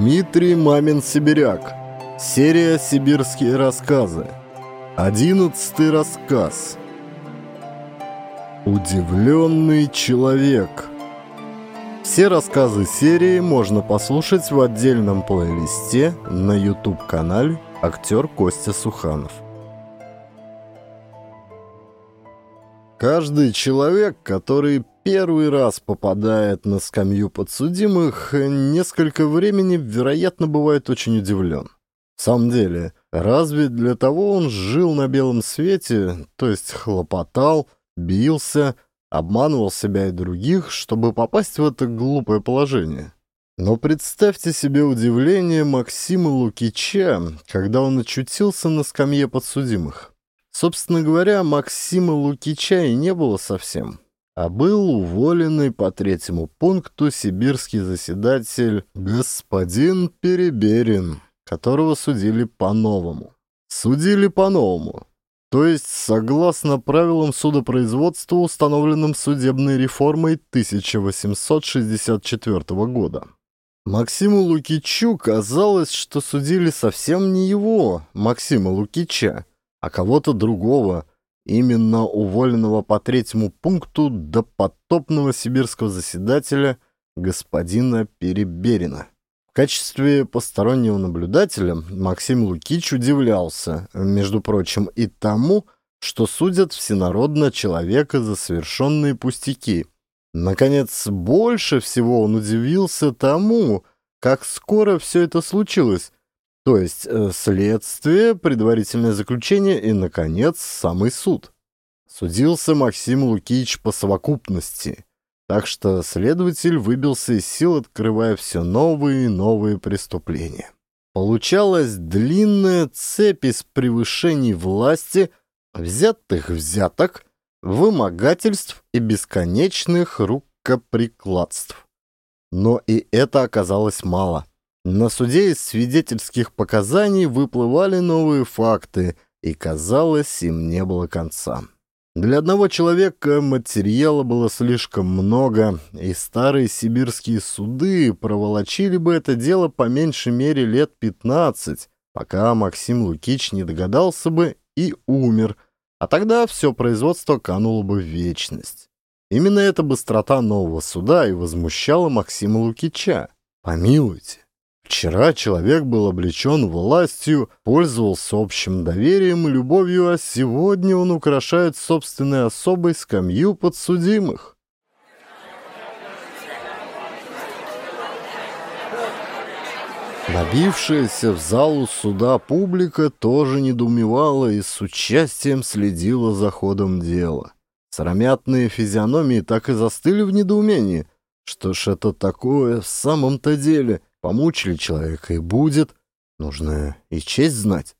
Дмитрий Мамин-Сибиряк. Серия «Сибирские рассказы». Одиннадцатый рассказ. Удивленный человек. Все рассказы серии можно послушать в отдельном плейлисте на YouTube-канале «Актер Костя Суханов». Каждый человек, который первый раз попадает на скамью подсудимых, несколько времени, вероятно, бывает очень удивлен. В самом деле, разве для того он жил на белом свете, то есть хлопотал, бился, обманывал себя и других, чтобы попасть в это глупое положение? Но представьте себе удивление Максима Лукича, когда он очутился на скамье подсудимых. Собственно говоря, Максима Лукича и не было совсем, а был уволенный по третьему пункту сибирский заседатель господин Переберин, которого судили по-новому. Судили по-новому. То есть, согласно правилам судопроизводства, установленным судебной реформой 1864 года. Максиму Лукичу казалось, что судили совсем не его, Максима Лукича, а кого-то другого, именно уволенного по третьему пункту до потопного сибирского заседателя господина Переберина. В качестве постороннего наблюдателя Максим Лукич удивлялся, между прочим, и тому, что судят всенародно человека за совершенные пустяки. Наконец, больше всего он удивился тому, как скоро все это случилось, то есть э, следствие, предварительное заключение и, наконец, самый суд. Судился Максим Лукич по совокупности, так что следователь выбился из сил, открывая все новые и новые преступления. Получалась длинная цепь из превышений власти, взятых взяток, вымогательств и бесконечных рукоприкладств. Но и это оказалось мало. На суде из свидетельских показаний выплывали новые факты, и, казалось, им не было конца. Для одного человека материала было слишком много, и старые сибирские суды проволочили бы это дело по меньшей мере лет 15, пока Максим Лукич не догадался бы и умер, а тогда все производство кануло бы в вечность. Именно эта быстрота нового суда и возмущала Максима Лукича. Помилуйте, Вчера человек был облечен властью, пользовался общим доверием и любовью, а сегодня он украшает собственной особой скамью подсудимых. Набившаяся в залу суда публика тоже недоумевала и с участием следила за ходом дела. Сыромятные физиономии так и застыли в недоумении. Что ж это такое в самом-то деле — Помучили человека и будет. Нужно и честь знать.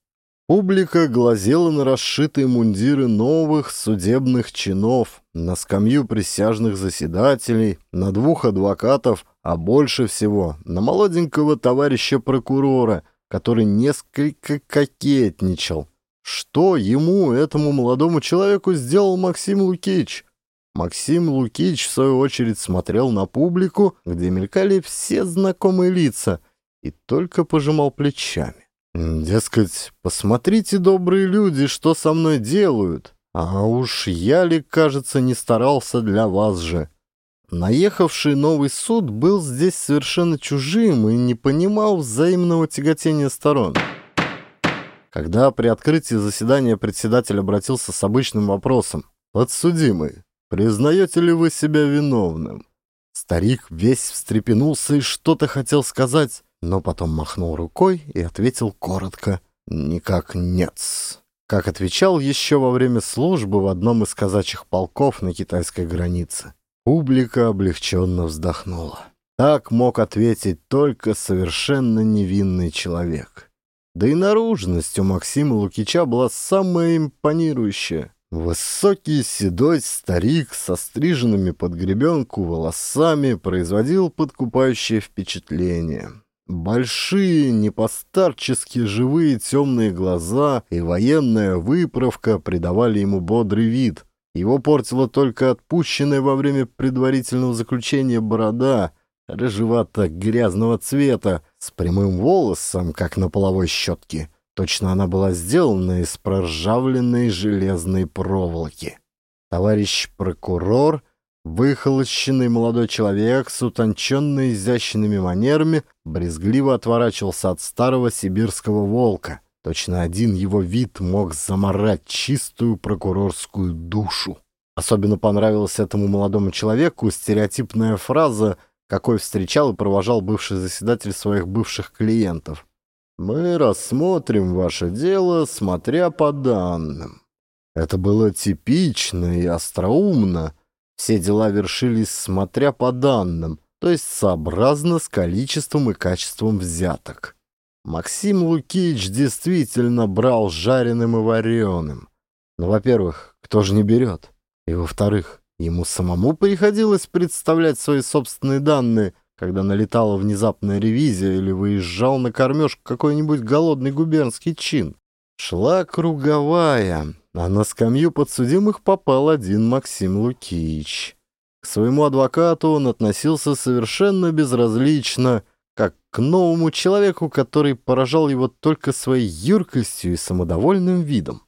Публика глазела на расшитые мундиры новых судебных чинов, на скамью присяжных заседателей, на двух адвокатов, а больше всего на молоденького товарища прокурора, который несколько кокетничал. Что ему, этому молодому человеку, сделал Максим Лукич? Максим Лукич, в свою очередь, смотрел на публику, где мелькали все знакомые лица, и только пожимал плечами. Дескать, посмотрите, добрые люди, что со мной делают. А уж я ли, кажется, не старался для вас же. Наехавший новый суд был здесь совершенно чужим и не понимал взаимного тяготения сторон. Когда при открытии заседания председатель обратился с обычным вопросом «Подсудимый, Признаете ли вы себя виновным?» Старик весь встрепенулся и что-то хотел сказать, но потом махнул рукой и ответил коротко «Никак нет». Как отвечал еще во время службы в одном из казачьих полков на китайской границе. Публика облегченно вздохнула. Так мог ответить только совершенно невинный человек. Да и наружность у Максима Лукича была самая импонирующая. Высокий седой старик со стриженными под гребенку волосами производил подкупающее впечатление. Большие, непостарчески живые темные глаза и военная выправка придавали ему бодрый вид. Его портила только отпущенная во время предварительного заключения борода, рыжевато-грязного цвета, с прямым волосом, как на половой щетке. Точно она была сделана из проржавленной железной проволоки. Товарищ прокурор, выхолощенный молодой человек с утонченно изящными манерами, брезгливо отворачивался от старого сибирского волка. Точно один его вид мог заморать чистую прокурорскую душу. Особенно понравилась этому молодому человеку стереотипная фраза, какой встречал и провожал бывший заседатель своих бывших клиентов. «Мы рассмотрим ваше дело, смотря по данным». Это было типично и остроумно. Все дела вершились смотря по данным, то есть сообразно с количеством и качеством взяток. Максим Лукич действительно брал жареным и вареным. Но, во-первых, кто же не берет? И, во-вторых, ему самому приходилось представлять свои собственные данные, когда налетала внезапная ревизия или выезжал на кормежку какой-нибудь голодный губернский чин. Шла круговая, а на скамью подсудимых попал один Максим Лукич. К своему адвокату он относился совершенно безразлично, как к новому человеку, который поражал его только своей юркостью и самодовольным видом.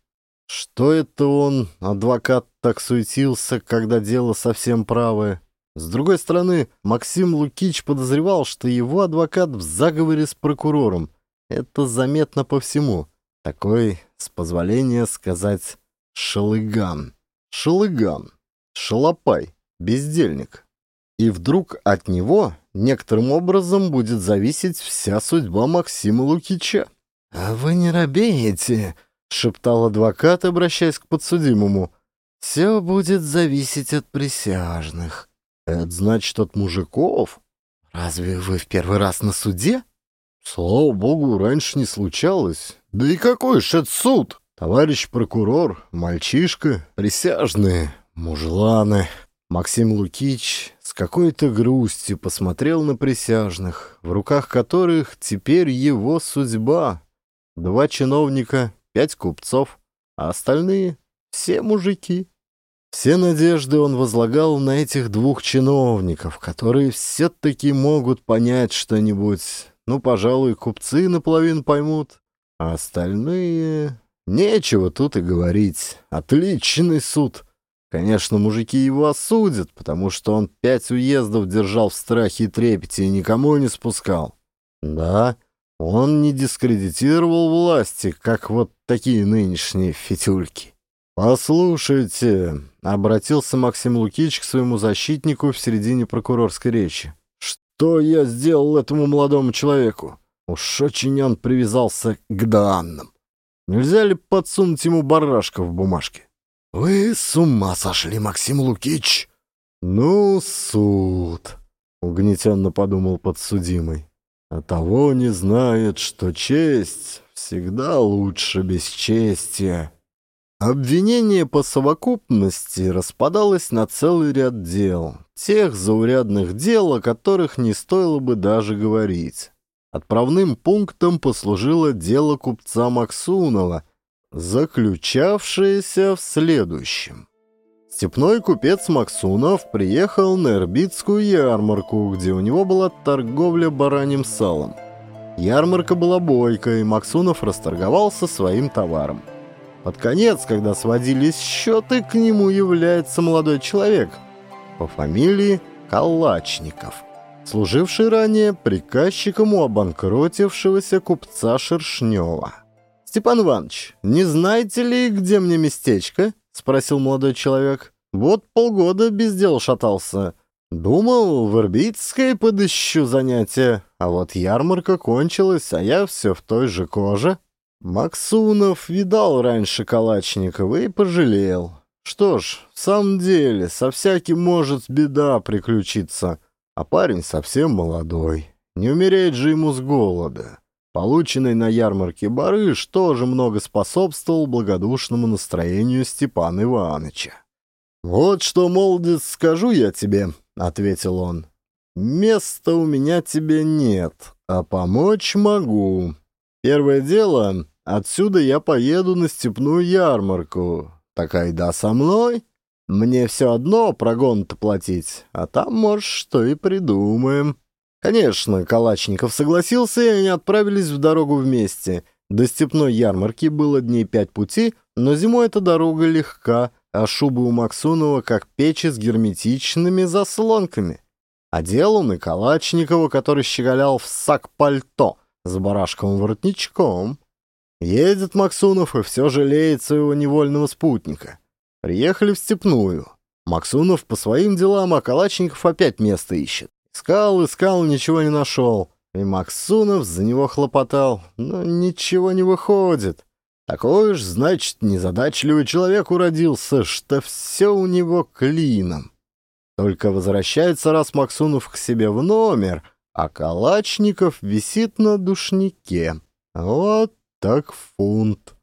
Что это он, адвокат, так суетился, когда дело совсем правое? С другой стороны, Максим Лукич подозревал, что его адвокат в заговоре с прокурором. Это заметно по всему. Такой, с позволения сказать, шалыган. Шалыган. Шалопай. Бездельник. И вдруг от него некоторым образом будет зависеть вся судьба Максима Лукича. «А вы не робеете», — шептал адвокат, обращаясь к подсудимому. «Все будет зависеть от присяжных». «Это значит от мужиков? Разве вы в первый раз на суде?» «Слава богу, раньше не случалось. Да и какой ж это суд? Товарищ прокурор, мальчишка, присяжные, мужланы». Максим Лукич с какой-то грустью посмотрел на присяжных, в руках которых теперь его судьба. Два чиновника, пять купцов, а остальные — все мужики. Все надежды он возлагал на этих двух чиновников, которые все-таки могут понять что-нибудь. Ну, пожалуй, купцы наполовину поймут, а остальные... Нечего тут и говорить. Отличный суд. Конечно, мужики его осудят, потому что он пять уездов держал в страхе и трепете и никому не спускал. Да, он не дискредитировал власти, как вот такие нынешние фитюльки. «Послушайте», — обратился Максим Лукич к своему защитнику в середине прокурорской речи, «что я сделал этому молодому человеку? Уж очень он привязался к данным. Нельзя ли подсунуть ему барашка в бумажке?» «Вы с ума сошли, Максим Лукич!» «Ну, суд», — угнетенно подумал подсудимый. «А того не знает, что честь всегда лучше бесчестия». Обвинение по совокупности распадалось на целый ряд дел, тех заурядных дел, о которых не стоило бы даже говорить. Отправным пунктом послужило дело купца Максунова, заключавшееся в следующем. Степной купец Максунов приехал на Ирбитскую ярмарку, где у него была торговля бараньим салом. Ярмарка была бойкой, Максунов расторговался своим товаром. Под конец, когда сводились счеты, к нему является молодой человек по фамилии Калачников, служивший ранее приказчиком у обанкротившегося купца Шершнева. «Степан Иванович, не знаете ли, где мне местечко?» — спросил молодой человек. «Вот полгода без дела шатался. Думал, в Ирбитской подыщу занятия, а вот ярмарка кончилась, а я все в той же коже». Максунов видал раньше Калачникова и пожалел. Что ж, в самом деле, со всяким может беда приключиться, а парень совсем молодой. Не умереть же ему с голода. Полученный на ярмарке барыш тоже много способствовал благодушному настроению Степана Ивановича. «Вот что, молодец, скажу я тебе», — ответил он. «Места у меня тебе нет, а помочь могу. Первое дело Отсюда я поеду на степную ярмарку. Такая да со мной. Мне все одно прогон-то платить, а там, может, что и придумаем». Конечно, Калачников согласился, и они отправились в дорогу вместе. До степной ярмарки было дней пять пути, но зимой эта дорога легка, а шубы у Максунова как печи с герметичными заслонками. Одел он и Калачникова, который щеголял в сак-пальто с барашковым воротничком. Едет Максунов и все жалеет своего невольного спутника. Приехали в Степную. Максунов по своим делам, а Калачников опять место ищет. Искал, искал, ничего не нашел. И Максунов за него хлопотал, но ничего не выходит. Такой уж, значит, незадачливый человек уродился, что все у него клином. Только возвращается раз Максунов к себе в номер, а Калачников висит на душнике. Вот так фунт.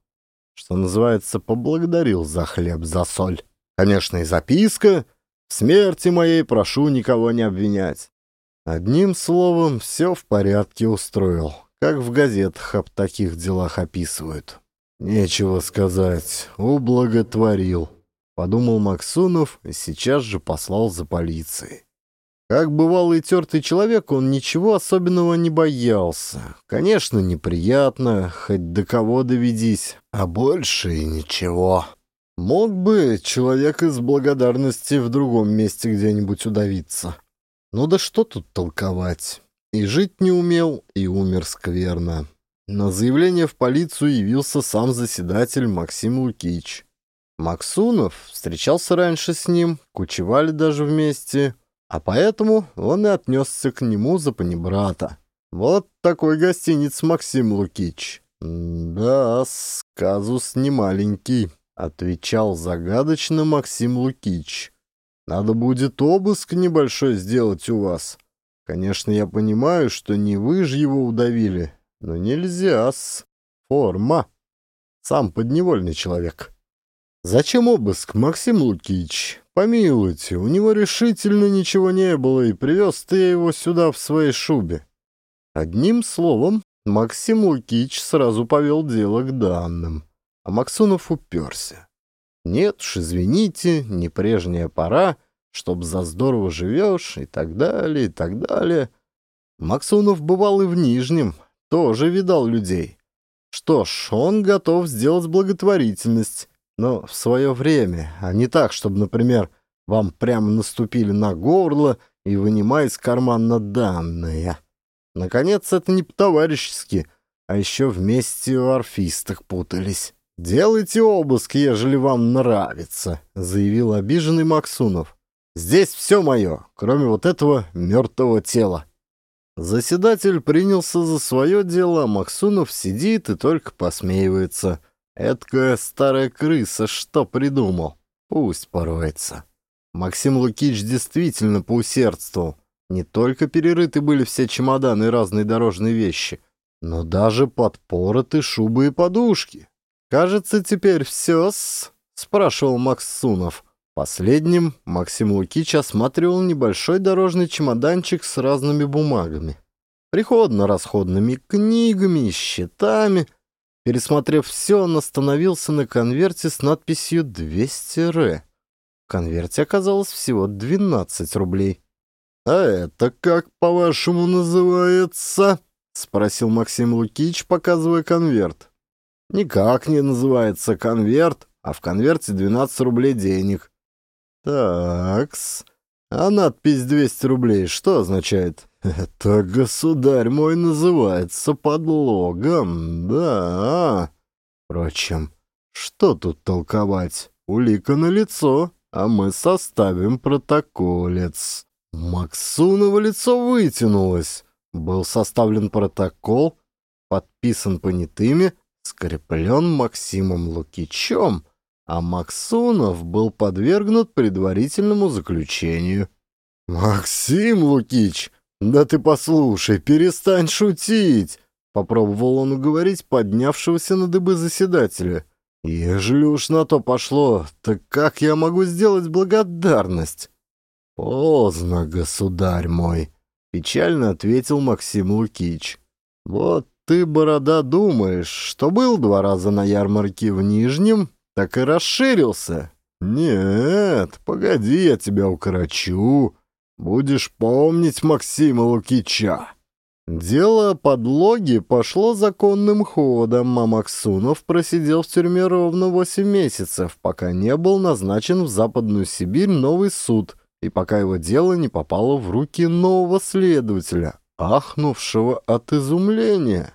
Что называется, поблагодарил за хлеб, за соль. Конечно, и записка. В смерти моей прошу никого не обвинять. Одним словом, все в порядке устроил, как в газетах об таких делах описывают. Нечего сказать, ублаготворил, подумал Максунов и сейчас же послал за полицией. Как бывалый тертый человек, он ничего особенного не боялся. Конечно, неприятно, хоть до кого доведись, а больше и ничего. Мог бы человек из благодарности в другом месте где-нибудь удавиться. Ну да что тут толковать? И жить не умел, и умер скверно. На заявление в полицию явился сам заседатель Максим Лукич. Максунов встречался раньше с ним, кучевали даже вместе, а поэтому он и отнесся к нему за панибрата. Вот такой гостиниц Максим Лукич. «Да, сказус немаленький», — отвечал загадочно Максим Лукич. Надо будет обыск небольшой сделать у вас. Конечно, я понимаю, что не вы же его удавили, но нельзя-с. Форма. Сам подневольный человек. Зачем обыск, Максим Лукич? Помилуйте, у него решительно ничего не было, и привез ты его сюда в своей шубе. Одним словом, Максим Лукич сразу повел дело к данным, а Максунов уперся. Нет уж, извините, не прежняя пора, чтоб за здорово живешь и так далее, и так далее. Максунов бывал и в Нижнем, тоже видал людей. Что ж, он готов сделать благотворительность, но в свое время, а не так, чтобы, например, вам прямо наступили на горло и вынимая из кармана данные. Наконец, это не по-товарищески, а еще вместе в орфистах путались. «Делайте обыск, ежели вам нравится», — заявил обиженный Максунов. «Здесь все мое, кроме вот этого мертвого тела». Заседатель принялся за свое дело, а Максунов сидит и только посмеивается. Эдкая старая крыса что придумал? Пусть пороется. Максим Лукич действительно поусердствовал. Не только перерыты были все чемоданы и разные дорожные вещи, но даже подпороты шубы и подушки. «Кажется, теперь все-с?» — спрашивал Максунов. Последним Максим Лукич осматривал небольшой дорожный чемоданчик с разными бумагами. Приходно-расходными книгами счетами. Пересмотрев все, он остановился на конверте с надписью «200 р». В конверте оказалось всего 12 рублей. «А это как, по-вашему, называется?» — спросил Максим Лукич, показывая конверт. Никак не называется конверт, а в конверте 12 рублей денег. Такс. А надпись 200 рублей что означает? Это, государь мой, называется подлогом, да. Впрочем, что тут толковать? Улика на лицо, а мы составим протоколец. Максунова лицо вытянулось. Был составлен протокол, подписан понятыми, скреплен Максимом Лукичем, а Максунов был подвергнут предварительному заключению. «Максим Лукич, да ты послушай, перестань шутить!» Попробовал он уговорить поднявшегося на дыбы заседателя. «Ежели уж на то пошло, так как я могу сделать благодарность?» «Поздно, государь мой», — печально ответил Максим Лукич. «Вот ты, Борода, думаешь, что был два раза на ярмарке в Нижнем, так и расширился? Нет, погоди, я тебя укорочу. Будешь помнить Максима Лукича. Дело подлоги пошло законным ходом, а Максунов просидел в тюрьме ровно 8 месяцев, пока не был назначен в Западную Сибирь новый суд, и пока его дело не попало в руки нового следователя, ахнувшего от изумления.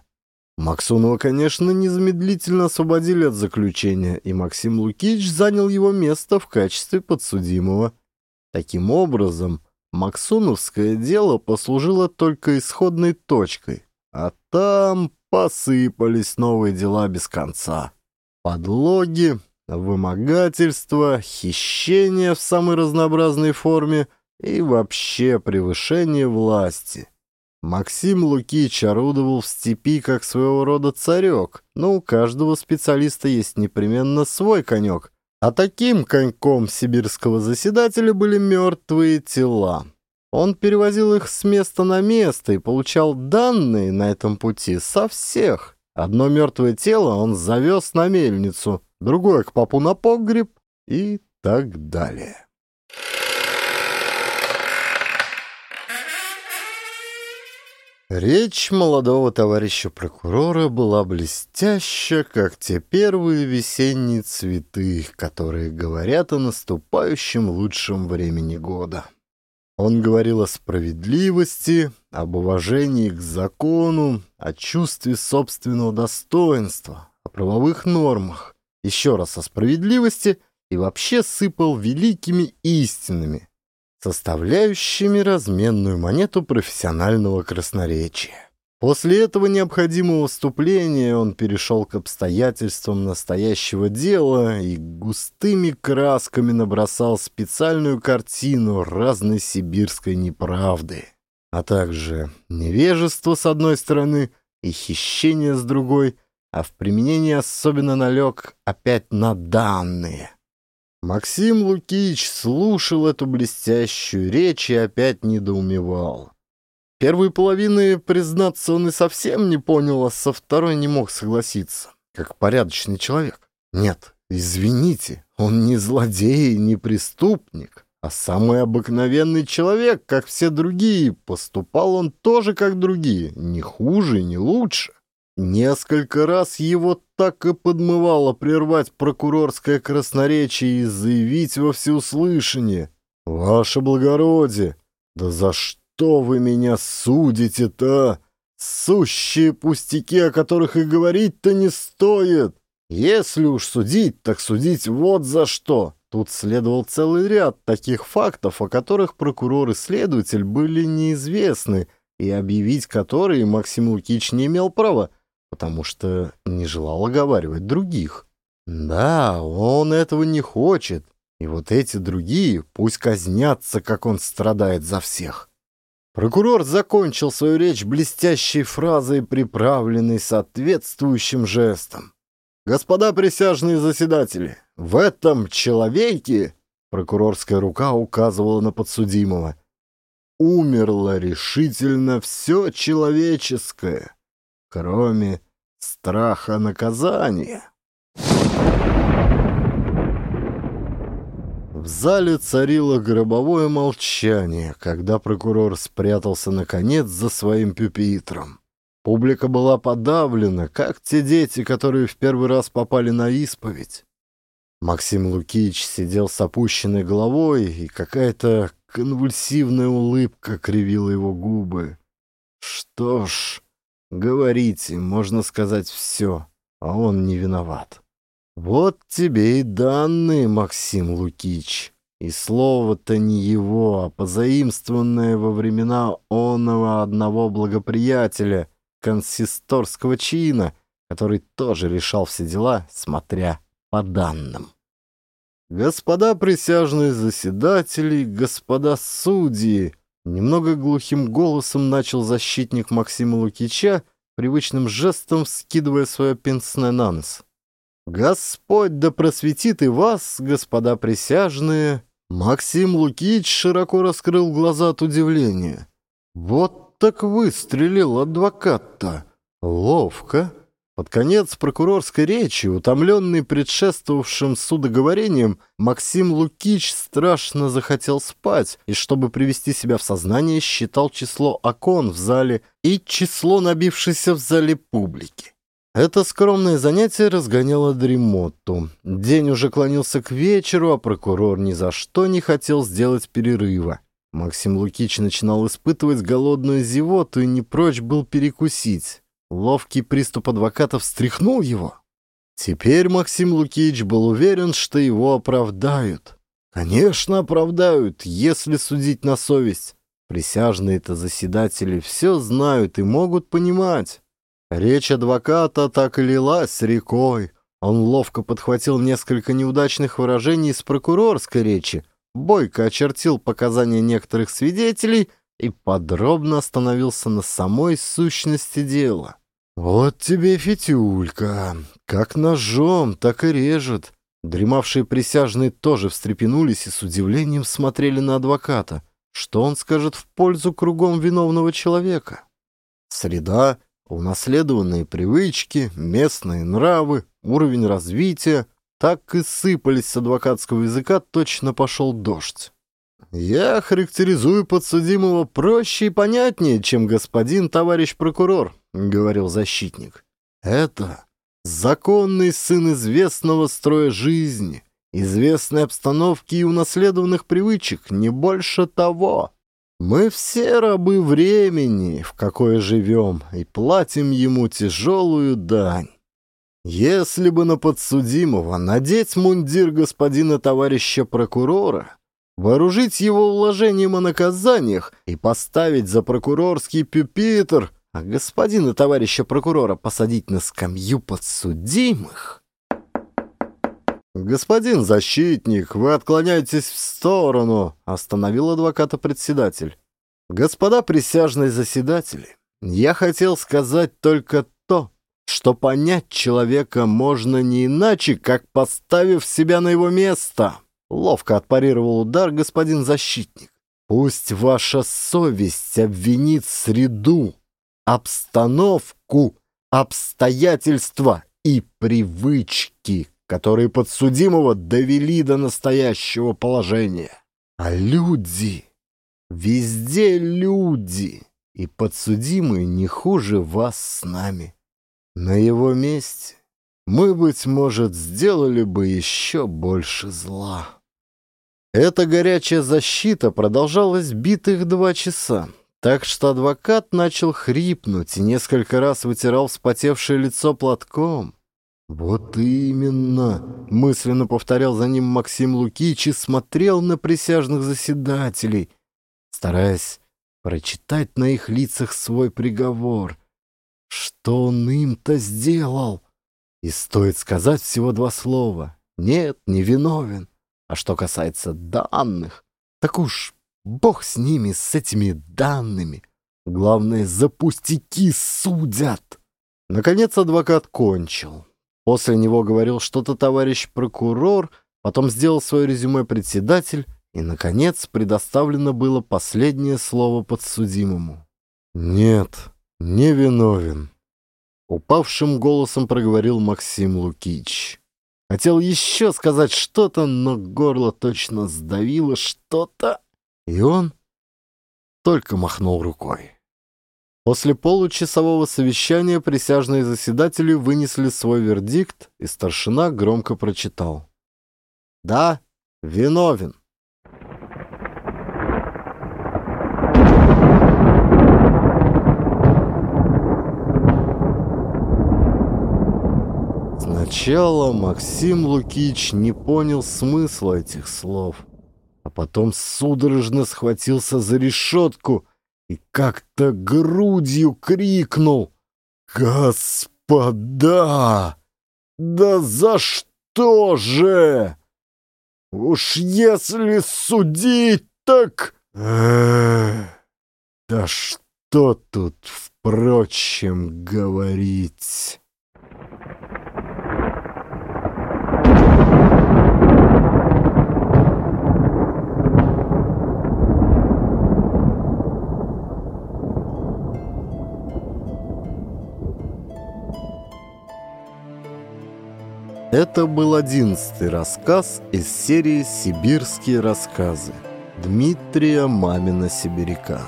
Максунова, конечно, незамедлительно освободили от заключения, и Максим Лукич занял его место в качестве подсудимого. Таким образом, Максуновское дело послужило только исходной точкой, а там посыпались новые дела без конца. Подлоги, вымогательство, хищение в самой разнообразной форме и вообще превышение власти. Максим Лукич орудовал в степи как своего рода царек, но у каждого специалиста есть непременно свой конек, а таким коньком сибирского заседателя были мертвые тела. Он перевозил их с места на место и получал данные на этом пути со всех. Одно мертвое тело он завез на мельницу, другое к папу на погреб и так далее. Речь молодого товарища прокурора была блестяща, как те первые весенние цветы, которые говорят о наступающем лучшем времени года. Он говорил о справедливости, об уважении к закону, о чувстве собственного достоинства, о правовых нормах, еще раз о справедливости и вообще сыпал великими истинами, составляющими разменную монету профессионального красноречия. После этого необходимого вступления он перешел к обстоятельствам настоящего дела и густыми красками набросал специальную картину разной сибирской неправды, а также невежество с одной стороны и хищение с другой, а в применении особенно налег опять на данные. Максим Лукич слушал эту блестящую речь и опять недоумевал. Первой половины, признаться, он и совсем не понял, а со второй не мог согласиться, как порядочный человек. Нет, извините, он не злодей, не преступник, а самый обыкновенный человек, как все другие. Поступал он тоже, как другие, не хуже, не лучше. Несколько раз его так и подмывало прервать прокурорское красноречие и заявить во всеуслышание. «Ваше благородие, да за что вы меня судите-то? Сущие пустяки, о которых и говорить-то не стоит. Если уж судить, так судить вот за что». Тут следовал целый ряд таких фактов, о которых прокурор и следователь были неизвестны, и объявить которые Максим Лукич не имел права, потому что не желал оговаривать других. Да, он этого не хочет, и вот эти другие пусть казнятся, как он страдает за всех. Прокурор закончил свою речь блестящей фразой, приправленной соответствующим жестом. «Господа присяжные заседатели, в этом человеке...» Прокурорская рука указывала на подсудимого. «Умерло решительно все человеческое, кроме страха наказания. В зале царило гробовое молчание, когда прокурор спрятался наконец за своим пюпитром. Публика была подавлена, как те дети, которые в первый раз попали на исповедь. Максим Лукич сидел с опущенной головой, и какая-то конвульсивная улыбка кривила его губы. Что ж, Говорите, можно сказать все, а он не виноват. Вот тебе и данные, Максим Лукич. И слово-то не его, а позаимствованное во времена оного одного благоприятеля, консисторского чина, который тоже решал все дела, смотря по данным. Господа присяжные заседатели, господа судьи, Немного глухим голосом начал защитник Максима Лукича, привычным жестом скидывая свое пенсне на нос. «Господь да просветит и вас, господа присяжные!» Максим Лукич широко раскрыл глаза от удивления. «Вот так выстрелил адвокат-то! Ловко! Под конец прокурорской речи, утомленный предшествовавшим судоговорением, Максим Лукич страшно захотел спать и, чтобы привести себя в сознание, считал число окон в зале и число набившейся в зале публики. Это скромное занятие разгоняло дремоту. День уже клонился к вечеру, а прокурор ни за что не хотел сделать перерыва. Максим Лукич начинал испытывать голодную зевоту и не прочь был перекусить. Ловкий приступ адвоката встряхнул его. Теперь Максим Лукич был уверен, что его оправдают. Конечно, оправдают, если судить на совесть. Присяжные-то заседатели все знают и могут понимать. Речь адвоката так и лилась рекой. Он ловко подхватил несколько неудачных выражений из прокурорской речи, бойко очертил показания некоторых свидетелей — и подробно остановился на самой сущности дела. «Вот тебе фитюлька, как ножом, так и режет». Дремавшие присяжные тоже встрепенулись и с удивлением смотрели на адвоката. Что он скажет в пользу кругом виновного человека? Среда, унаследованные привычки, местные нравы, уровень развития так и сыпались с адвокатского языка, точно пошел дождь. «Я характеризую подсудимого проще и понятнее, чем господин товарищ прокурор», — говорил защитник. «Это законный сын известного строя жизни, известной обстановки и унаследованных привычек, не больше того. Мы все рабы времени, в какое живем, и платим ему тяжелую дань. Если бы на подсудимого надеть мундир господина товарища прокурора, вооружить его уложением о наказаниях и поставить за прокурорский пюпитр, а господина товарища прокурора посадить на скамью подсудимых. «Господин защитник, вы отклоняетесь в сторону», — остановил адвоката председатель. «Господа присяжные заседатели, я хотел сказать только то, что понять человека можно не иначе, как поставив себя на его место». Ловко отпарировал удар господин защитник. Пусть ваша совесть обвинит среду, обстановку, обстоятельства и привычки, которые подсудимого довели до настоящего положения. А люди, везде люди, и подсудимые не хуже вас с нами. На его месте мы, быть может, сделали бы еще больше зла. Эта горячая защита продолжалась битых два часа, так что адвокат начал хрипнуть и несколько раз вытирал вспотевшее лицо платком. «Вот именно!» — мысленно повторял за ним Максим Лукич и смотрел на присяжных заседателей, стараясь прочитать на их лицах свой приговор. Что он им-то сделал? И стоит сказать всего два слова. Нет, не виновен. А что касается данных, так уж бог с ними, с этими данными. Главное, за пустяки судят. Наконец адвокат кончил. После него говорил что-то товарищ прокурор, потом сделал свое резюме председатель, и, наконец, предоставлено было последнее слово подсудимому. «Нет, не виновен», Упавшим голосом проговорил Максим Лукич. Хотел еще сказать что-то, но горло точно сдавило что-то, и он только махнул рукой. После получасового совещания присяжные заседатели вынесли свой вердикт, и старшина громко прочитал. «Да, виновен». Сначала Максим Лукич не понял смысла этих слов, а потом судорожно схватился за решетку и как-то грудью крикнул «Господа! Да за что же? Уж если судить, так...» Да что тут, впрочем, говорить? Это был одиннадцатый рассказ из серии «Сибирские рассказы» Дмитрия Мамина Сибиряка.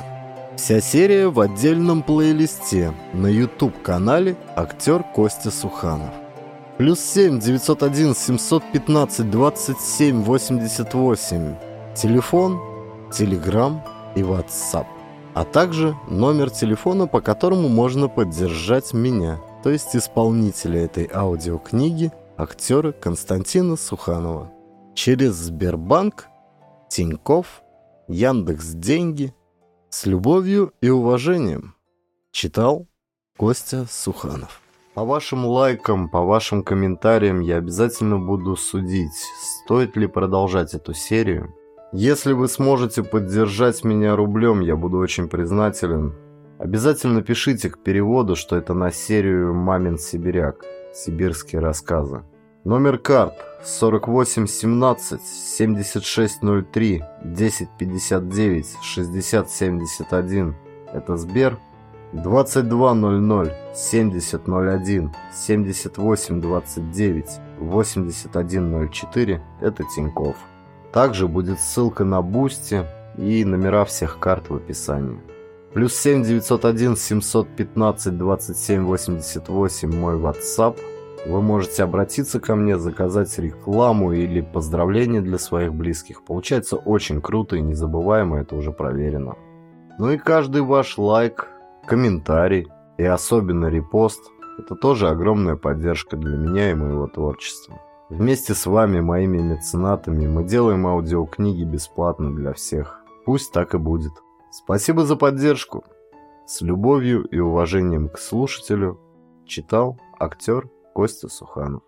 Вся серия в отдельном плейлисте на YouTube-канале «Актер Костя Суханов». Плюс 7 901 715 27 88. Телефон, Телеграм и WhatsApp. А также номер телефона, по которому можно поддержать меня, то есть исполнителя этой аудиокниги, актера Константина Суханова. Через Сбербанк, Тиньков, Яндекс Деньги – с любовью и уважением. Читал Костя Суханов. По вашим лайкам, по вашим комментариям я обязательно буду судить, стоит ли продолжать эту серию. Если вы сможете поддержать меня рублем, я буду очень признателен. Обязательно пишите к переводу, что это на серию «Мамин сибиряк» сибирские рассказы. Номер карт 4817 7603 1059 6071. Это Сбер. 2200 7001 7829 8104. Это Тиньков. Также будет ссылка на Boosty и номера всех карт в описании. Плюс 7 901 715 27 88 мой WhatsApp – вы можете обратиться ко мне, заказать рекламу или поздравления для своих близких. Получается очень круто и незабываемо, это уже проверено. Ну и каждый ваш лайк, комментарий и особенно репост – это тоже огромная поддержка для меня и моего творчества. Вместе с вами, моими меценатами, мы делаем аудиокниги бесплатно для всех. Пусть так и будет. Спасибо за поддержку. С любовью и уважением к слушателю читал актер Костя Суханов.